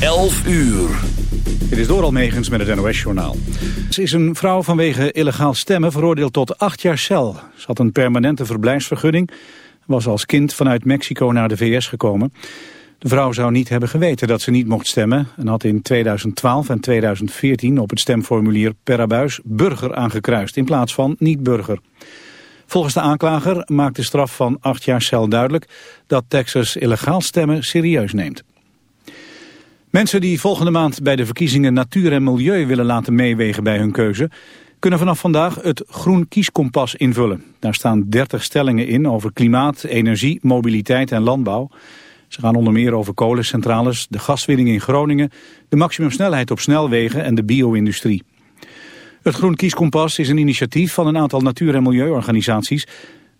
11 uur. Dit is door Almegens met het NOS-journaal. Ze is een vrouw vanwege illegaal stemmen veroordeeld tot acht jaar cel. Ze had een permanente verblijfsvergunning. Was als kind vanuit Mexico naar de VS gekomen. De vrouw zou niet hebben geweten dat ze niet mocht stemmen... en had in 2012 en 2014 op het stemformulier per abuis burger aangekruist... in plaats van niet-burger. Volgens de aanklager maakt de straf van acht jaar cel duidelijk... dat Texas illegaal stemmen serieus neemt. Mensen die volgende maand bij de verkiezingen natuur en milieu willen laten meewegen bij hun keuze, kunnen vanaf vandaag het Groen Kieskompas invullen. Daar staan 30 stellingen in over klimaat, energie, mobiliteit en landbouw. Ze gaan onder meer over kolencentrales, de gaswinning in Groningen, de maximumsnelheid op snelwegen en de bio-industrie. Het Groen Kieskompas is een initiatief van een aantal natuur- en milieuorganisaties.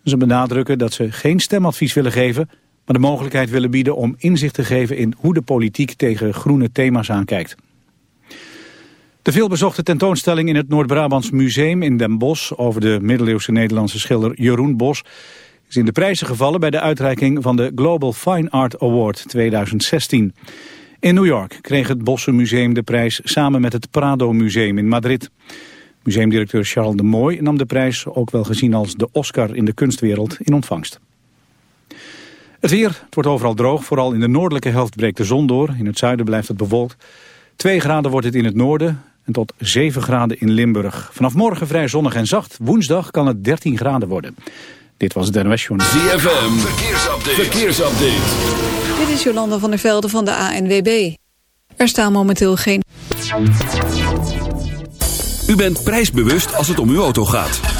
Ze benadrukken dat ze geen stemadvies willen geven, maar de mogelijkheid willen bieden om inzicht te geven in hoe de politiek tegen groene thema's aankijkt. De veelbezochte tentoonstelling in het Noord-Brabants Museum in Den Bosch over de middeleeuwse Nederlandse schilder Jeroen Bos is in de prijzen gevallen bij de uitreiking van de Global Fine Art Award 2016. In New York kreeg het Bosse Museum de prijs samen met het Prado Museum in Madrid. Museumdirecteur Charles de Mooi nam de prijs, ook wel gezien als de Oscar in de kunstwereld, in ontvangst. Het weer, het wordt overal droog, vooral in de noordelijke helft breekt de zon door. In het zuiden blijft het bewolkt. 2 graden wordt het in het noorden en tot 7 graden in Limburg. Vanaf morgen vrij zonnig en zacht. Woensdag kan het 13 graden worden. Dit was het NOS Journal. ZFM, verkeersupdate. verkeersupdate. Dit is Jolanda van der Velde van de ANWB. Er staan momenteel geen... U bent prijsbewust als het om uw auto gaat.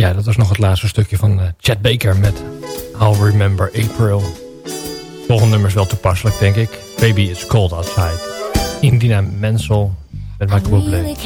Ja, dat was nog het laatste stukje van eh, Chad Baker met I'll Remember April. Volgende nummer is wel toepasselijk, denk ik. Baby It's Cold Outside. Indina Menzel met Michael Bublé. really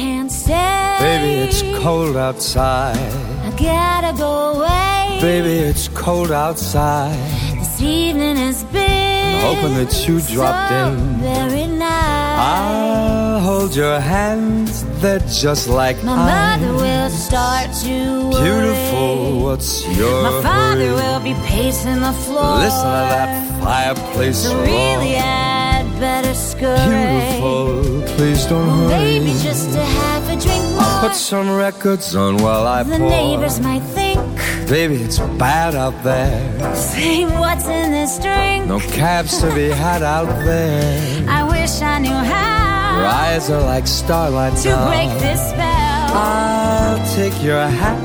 Baby, it's cold outside. I gotta go away Baby, it's cold outside. This evening has been Hoping that you dropped so in. very nice I'll hold your hands, they're just like My ice. mother will start to worry Beautiful, what's your My father hurry? will be pacing the floor Listen to that fireplace So roar. really I'd better scurry Beautiful, please don't hurry. Maybe just to have a drink more Put some records on while I The pour. neighbors might think Baby, it's bad out there. Say what's in this drink No cabs to be had out there. I wish I knew how Your eyes are like starlight to now. break this spell. I'll take your hat.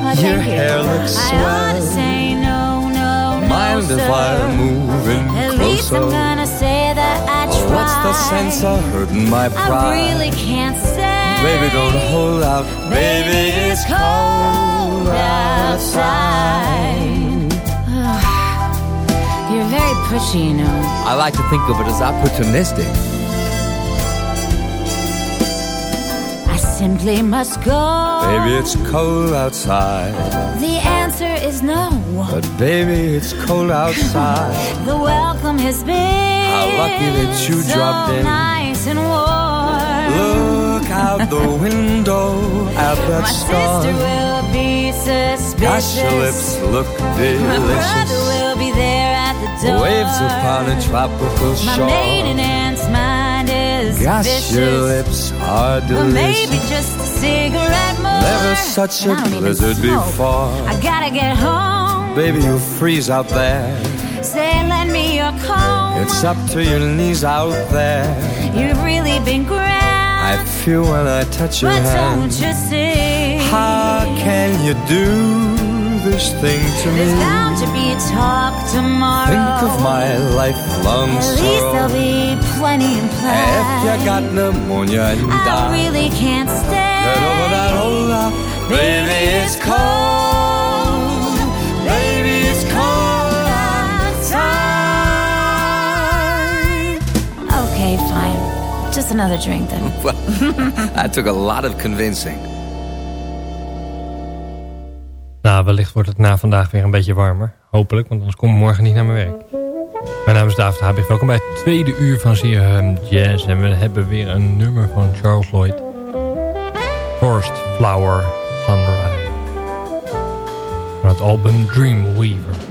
Oh, your thank you. hair looks I swell. to say no, no, no, Mind sir. if I move in At least? I'm gonna say that I Oh, tried. what's the sense of hurting my pride? I really can't say. Baby, don't hold out. Baby, it's cold outside. You're very pushy, you know. I like to think of it as opportunistic. Simply must go. Baby, it's cold outside. The answer is no. But baby, it's cold outside. The welcome has been How lucky that you so dropped in. nice and warm. Look out the window at that My storm. sister will be suspicious. Gosh, your lips look My brother will be there at the door. Waves upon a tropical My shore. maiden mind is Gosh, vicious. your lips are But maybe delicious. just a cigarette more. Never such a And I don't even blizzard before. I gotta get home. Baby, you'll freeze out there. Say, lend me your comb. It's up to your knees out there. You've really been grand. I feel when I touch your but hand. don't you see? How can you do this thing to There's me? bound to be talk tomorrow. Think of my lifelong At least there'll be plenty in play. If you got pneumonia and I die, really can't stay. get over that hold up. Baby, it's cold. Baby, it's cold outside. Okay, fine. Just another drink then. Well, that took a lot of convincing. Nou, wellicht wordt het na vandaag weer een beetje warmer. Hopelijk, want anders kom ik morgen niet naar mijn werk. Mijn naam is David Habig. Welkom bij het tweede uur van CRM Jazz. En we hebben weer een nummer van Charles Lloyd. Forest Flower Sunrise. Van het album Dreamweaver.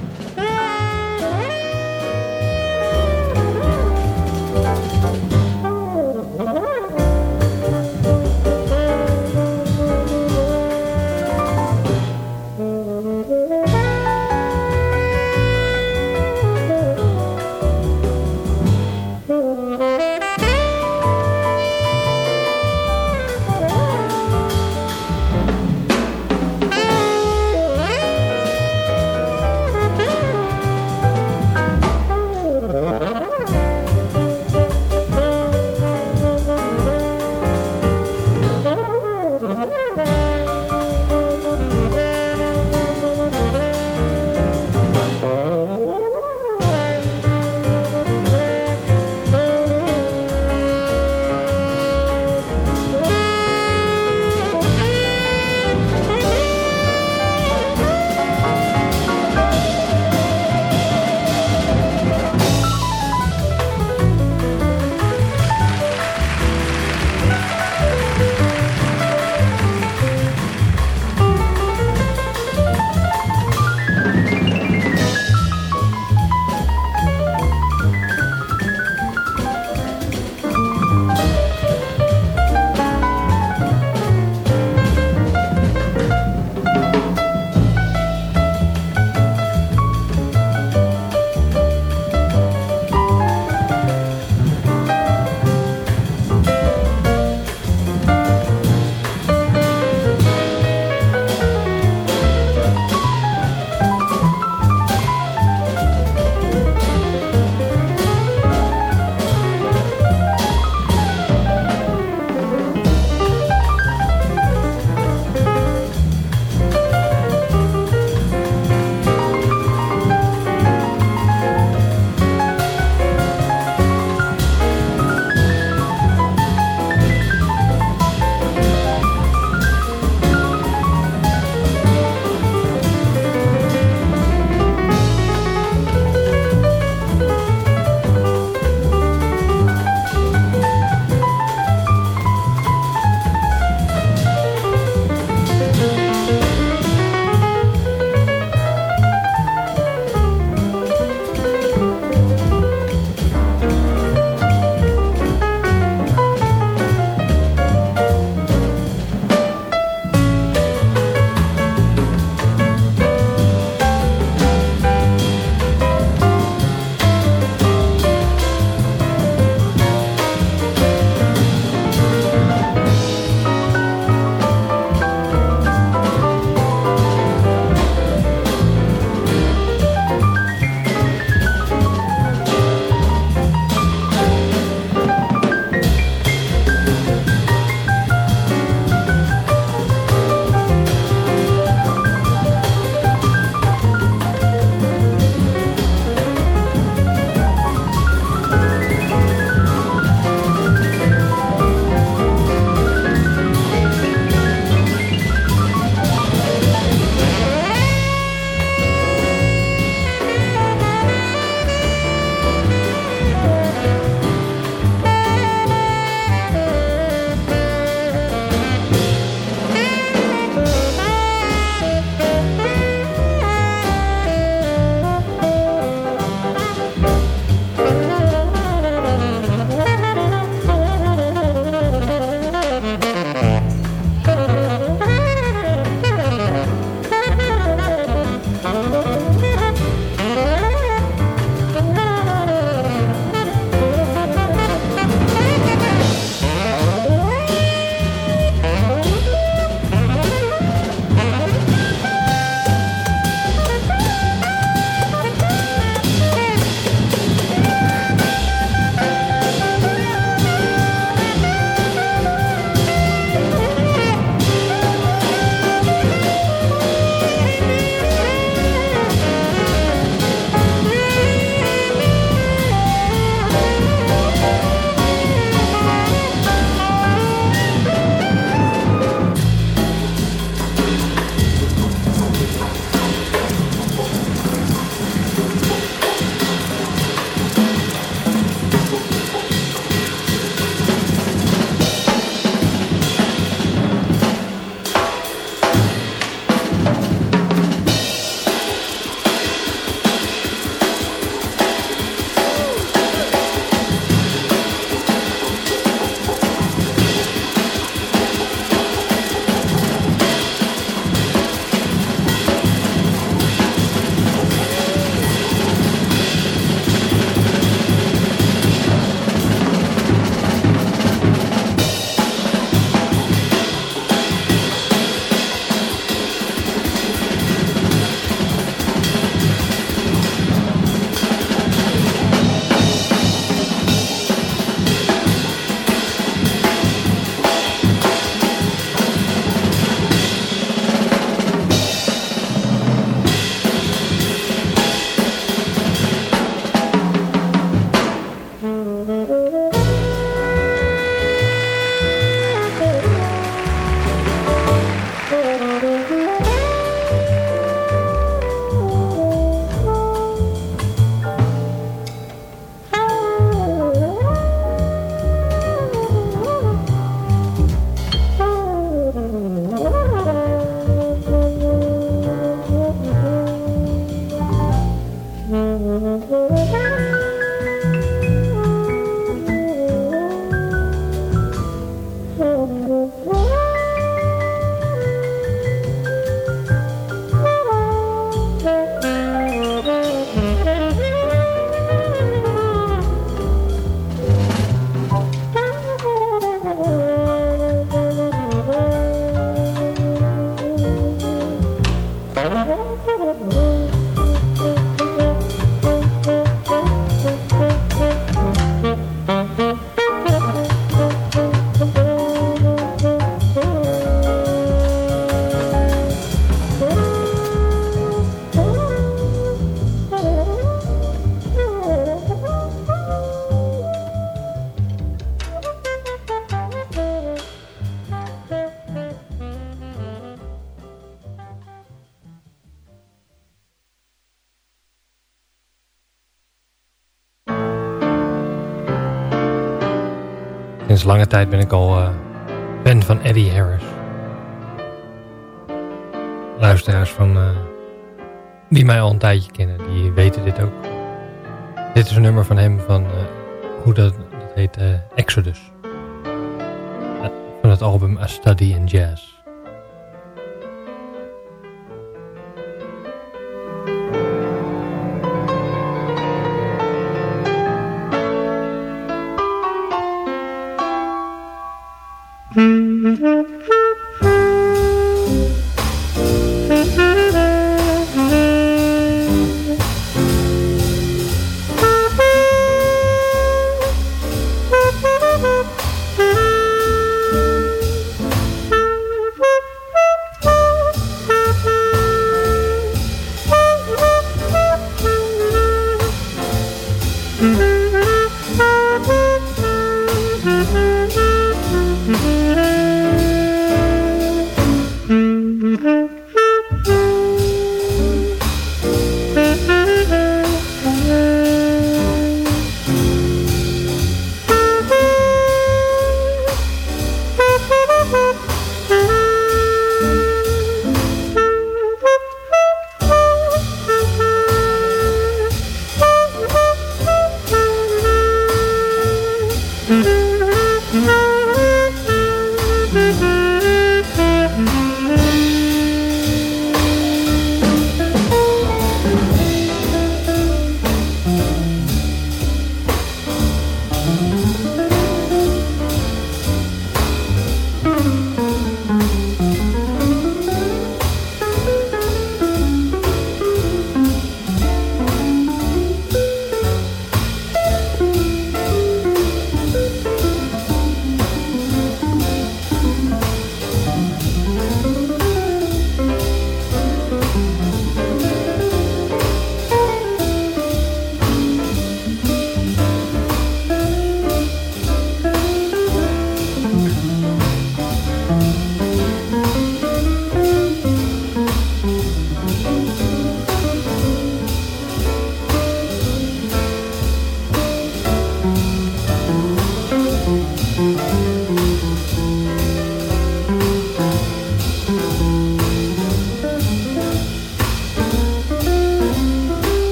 Lange tijd ben ik al eh, fan van Eddie Harris. Luisteraars van, eh, die mij al een tijdje kennen, die weten dit ook. Dit is een nummer van hem van, eh, hoe dat, dat heet, Exodus. Van het album A Study in Jazz. Mm-hmm.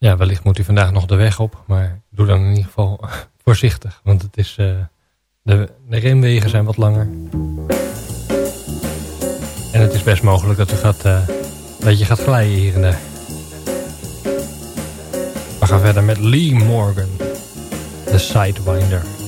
Ja, wellicht moet hij vandaag nog de weg op. Maar doe dan in ieder geval voorzichtig. Want het is, eh, de, de remwegen zijn wat langer. En het is best mogelijk dat u gaat, eh, dat je gaat glijden hier en daar. We gaan verder met Lee Morgan. De Sidewinder.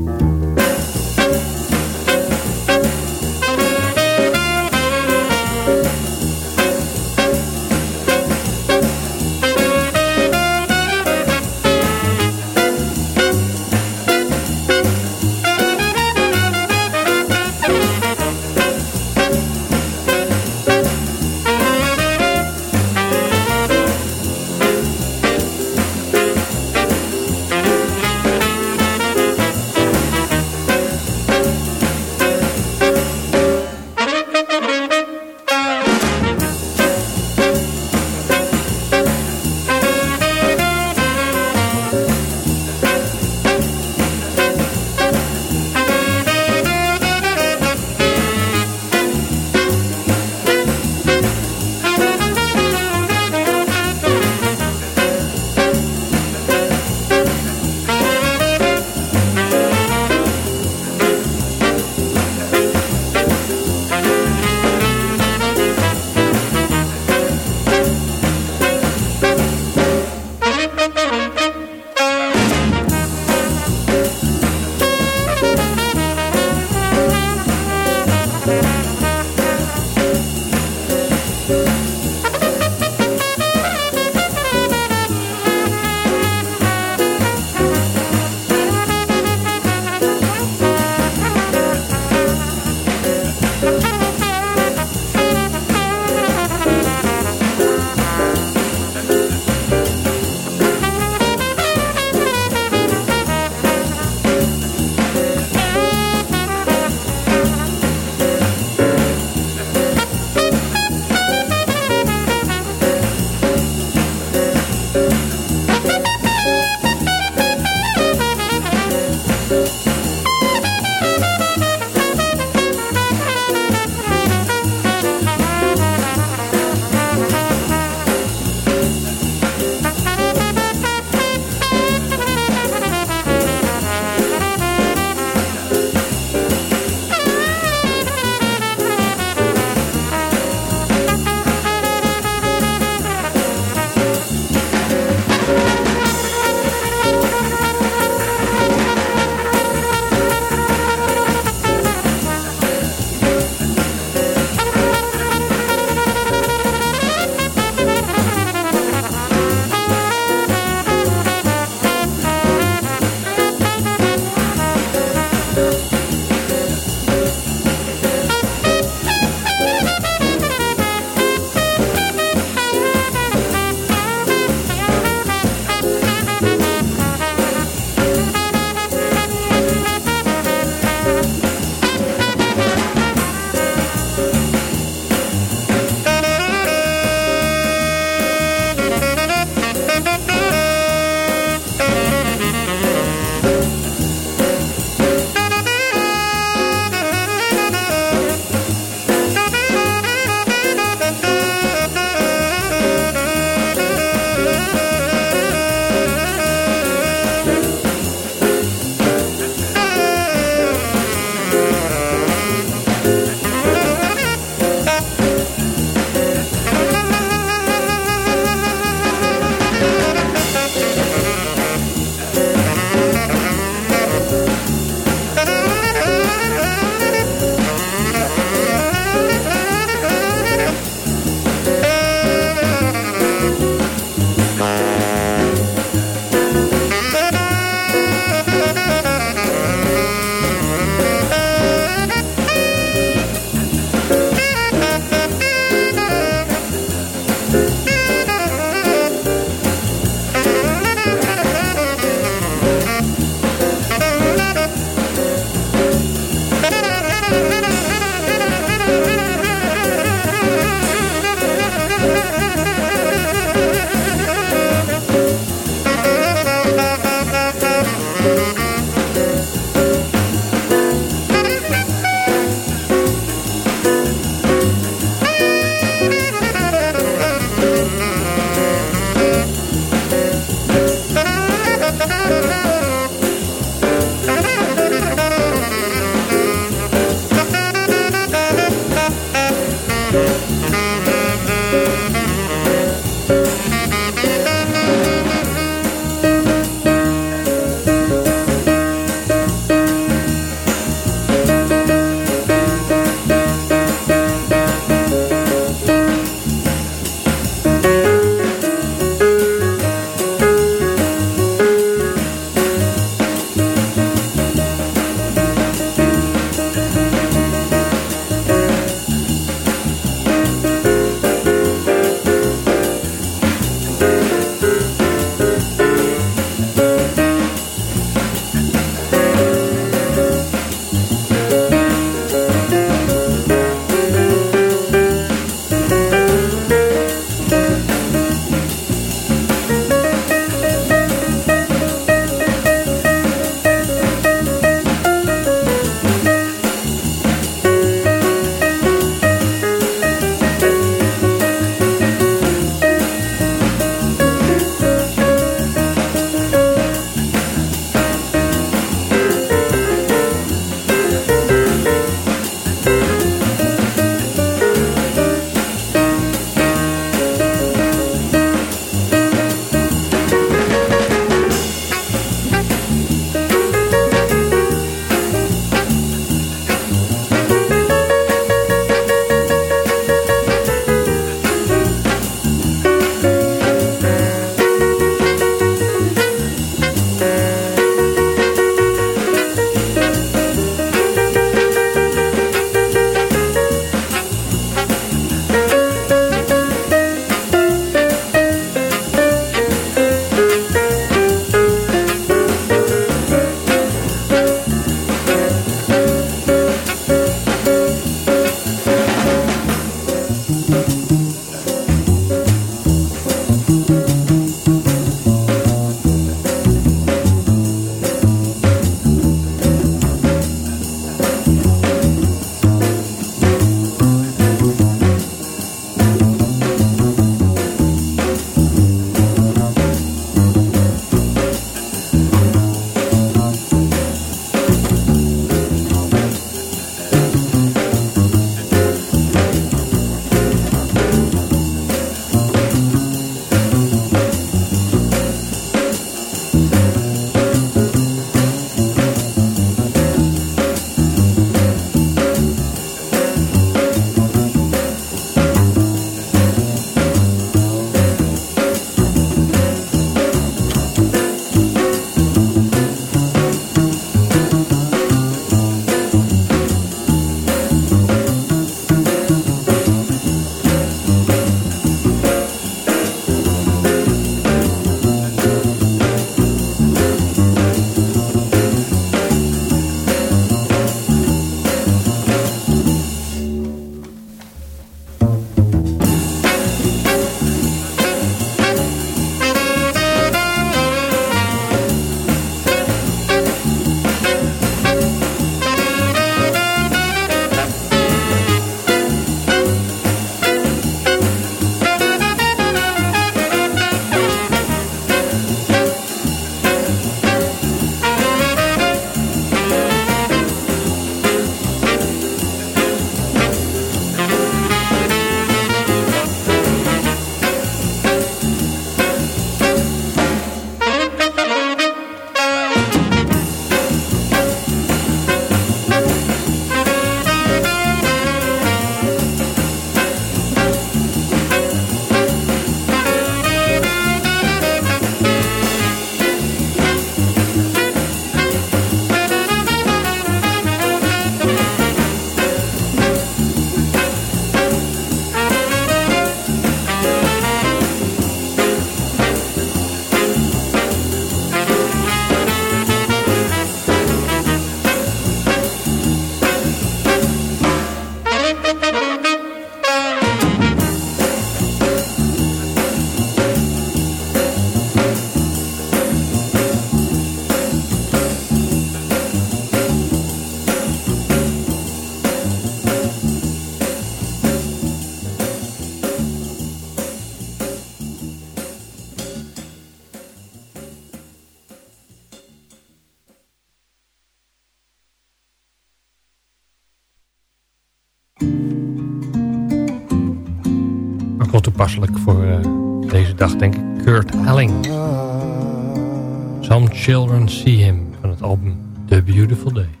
Children See Him van het album The Beautiful Day.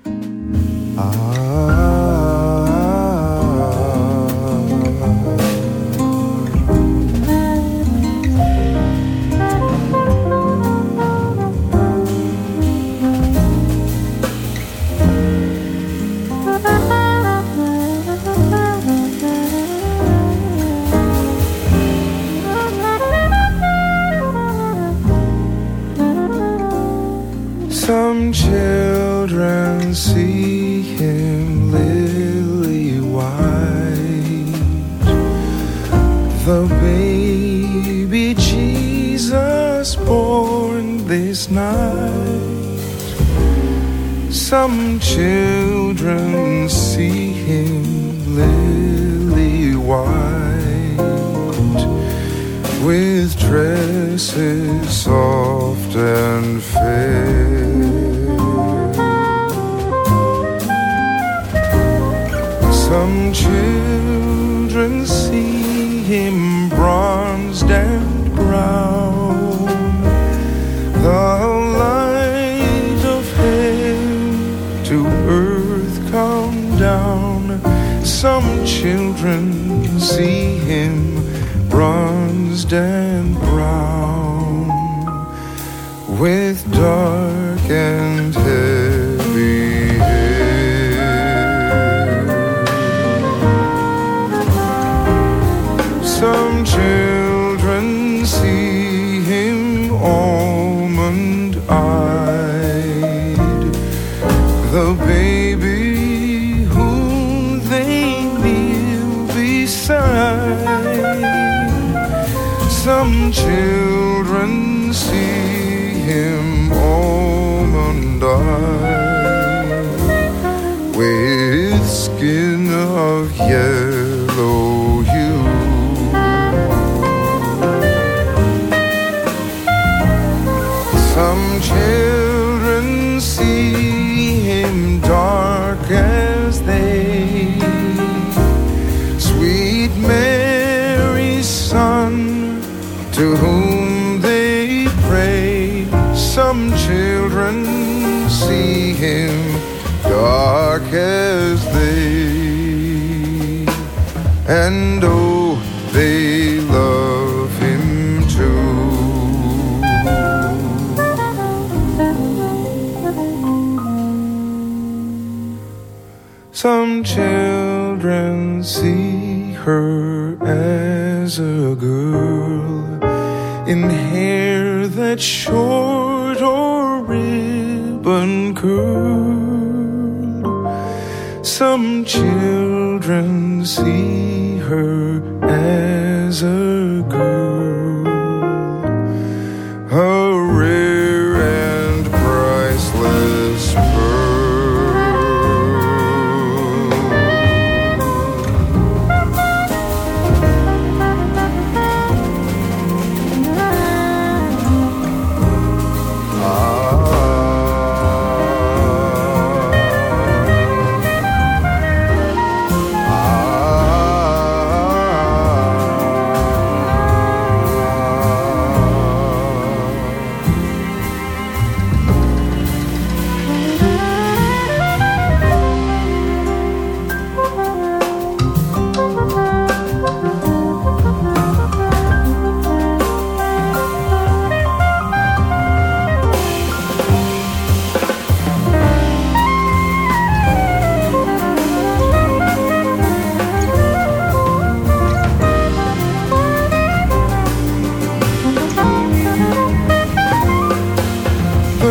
Some children see him lily white, the baby Jesus born this night. Some children see him lily white with dresses soft and fair. 去。As they. And oh, they love him too. Some children see her as a girl in hair that's short Some children see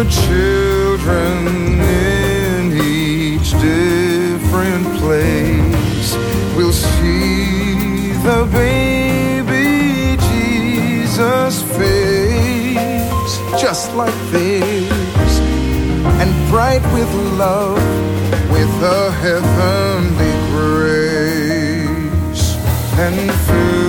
children in each different place. Will see the baby Jesus face just like this, and bright with love with a heavenly grace and filled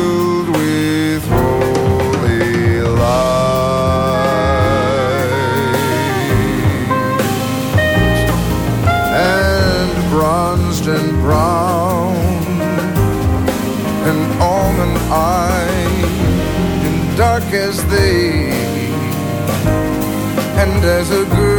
as and as a girl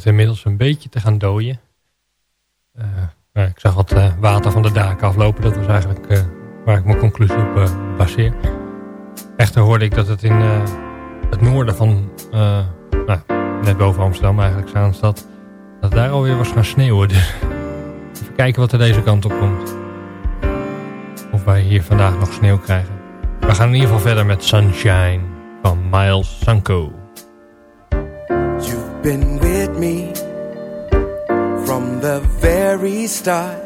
het inmiddels een beetje te gaan dooien. Eh, ik zag wat eh, water van de daken aflopen. Dat was eigenlijk eh, waar ik mijn conclusie op baseer. Echter hoorde ik dat het in het noorden van... nou, net boven Amsterdam eigenlijk, Zaanstad... dat daar alweer was gaan sneeuwen. Dus even kijken wat er deze kant op komt. Of wij hier vandaag nog sneeuw krijgen. We gaan in ieder geval verder met Sunshine van Miles Sanko. Been with me from the very start,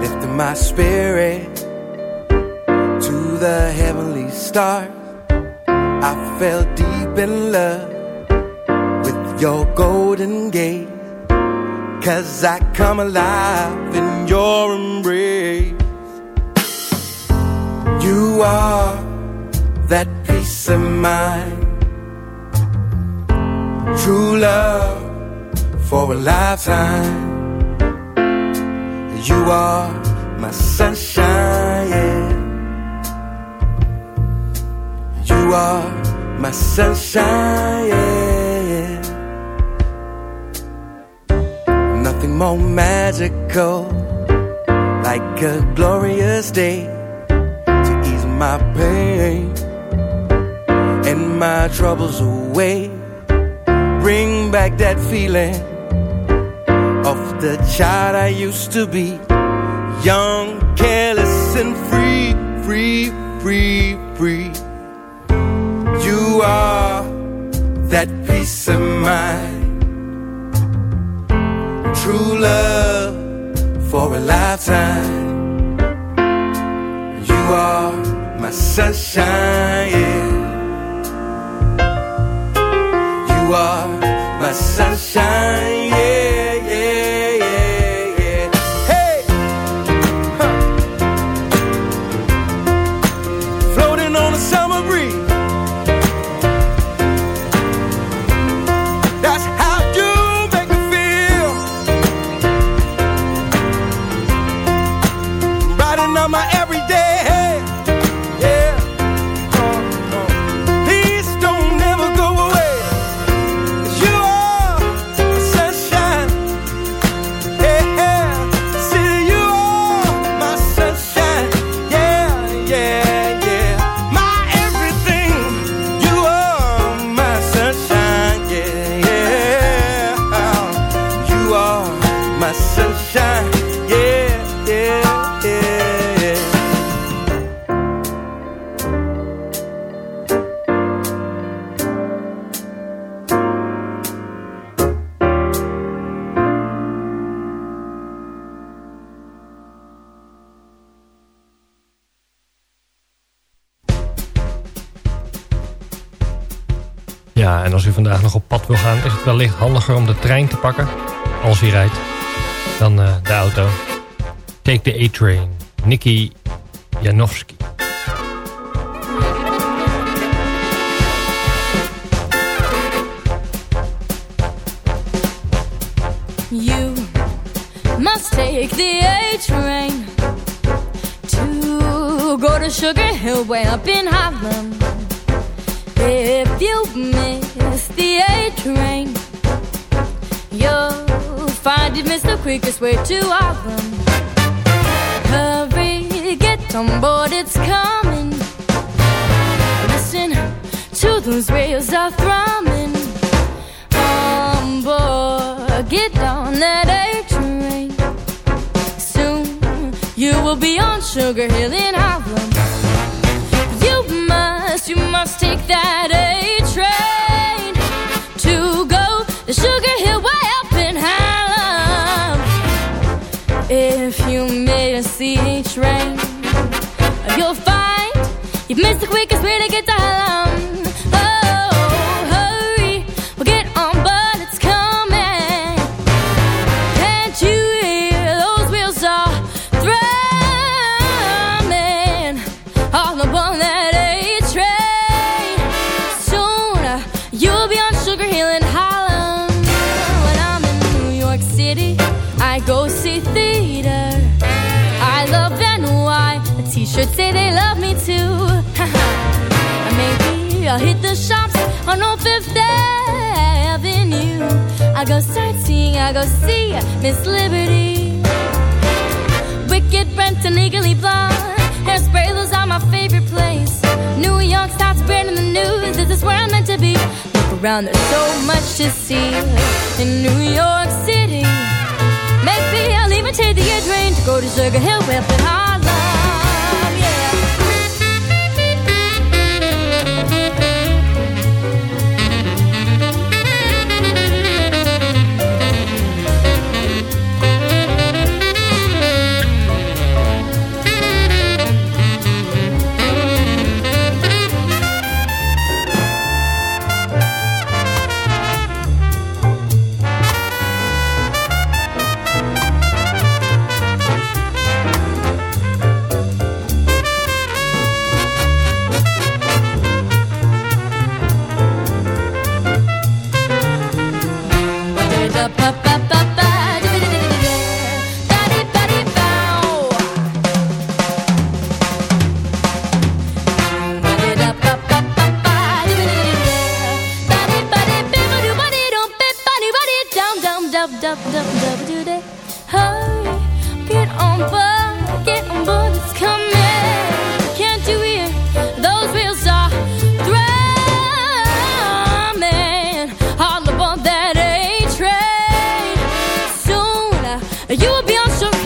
lifting my spirit to the heavenly stars. I fell deep in love with your golden gate, cause I come alive in your embrace. You are that peace of mind true love for a lifetime. You are my sunshine. yeah. You are my sunshine. yeah. Nothing more magical like a glorious day to ease my pain and my troubles away back that feeling of the child I used to be. Young, careless, and free, free, free, free. You are that peace of mind. True love for a lifetime. You are my sunshine. yeah. You are my sunshine, yeah, vandaag nog op pad wil gaan... is het wellicht handiger om de trein te pakken, als hij rijdt, dan eh, de auto. Take the A-Train. Nicky Janowski. You must take the A train to go to Sugar Hill way up in Harlem. If you miss the A train, you'll find it the quickest way to Harlem. Hurry, get on board, it's coming. Listen to those rails are thrumming. On board, get on that A train. Soon you will be on Sugar Hill in Harlem. Must, take that A train to go to Sugar Hill way up in Harlem. If you miss the train, you'll find you've missed the quickest way to get to Harlem. The say they love me too. Maybe I'll hit the shops on Old Fifth Avenue. I go sightseeing, I go see Miss Liberty. Wicked Brent and Legally Blonde. Hairspray, those are my favorite place. New York starts spreading the news. This is where I'm meant to be. Look around, there's so much to see in New York City. Maybe I'll even take the air train to go to Sugar Hill up in you will be on some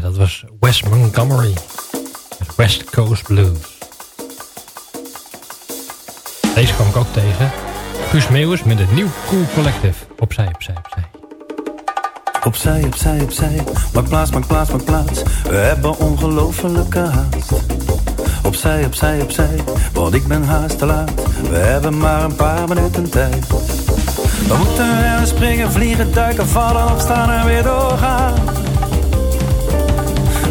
Dat was Wes Montgomery. West Coast Blues. Deze kwam ik ook tegen. Guus Meeuwis met het nieuw Cool Collective. Opzij, opzij, opzij. Opzij, opzij, opzij. Maak plaats, maak plaats, maak plaats. We hebben ongelofelijke haast. Opzij, opzij, opzij. Want ik ben haast te laat. We hebben maar een paar minuten tijd. We moeten rennen, springen, vliegen, duiken, vallen, opstaan en weer doorgaan.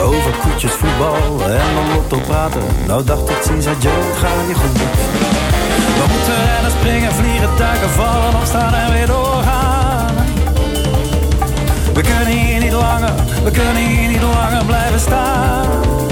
Over koetjes, voetbal en dan lotto praten. Nou dacht ik, ziens, adieu, het gaat je goed. We moeten rennen, springen, vliegen, duiken, vallen, opstaan en weer doorgaan. We kunnen hier niet langer, we kunnen hier niet langer blijven staan.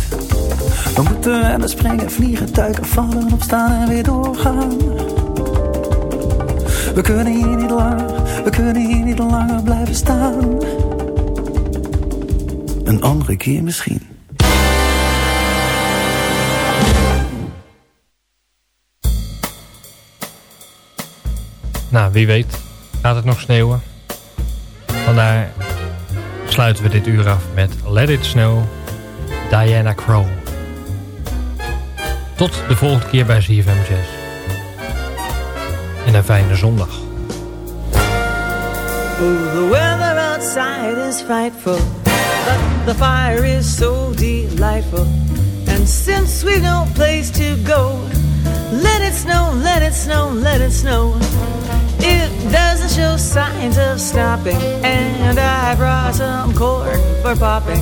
We moeten rennen, springen, vliegen, duiken, vallen, opstaan en weer doorgaan. We kunnen hier niet langer, we kunnen hier niet langer blijven staan. Een andere keer misschien. Nou, wie weet gaat het nog sneeuwen. Vandaar sluiten we dit uur af met Let It Snow, Diana Crow. Tot de volgende keer bij ZFM Jazz. En een fijne zondag. Oh, the weather outside is frightful, but the fire is so delightful. And since we've no place to go, let it snow, let it snow, let it snow. It doesn't show signs of stopping, and I brought some corn for popping.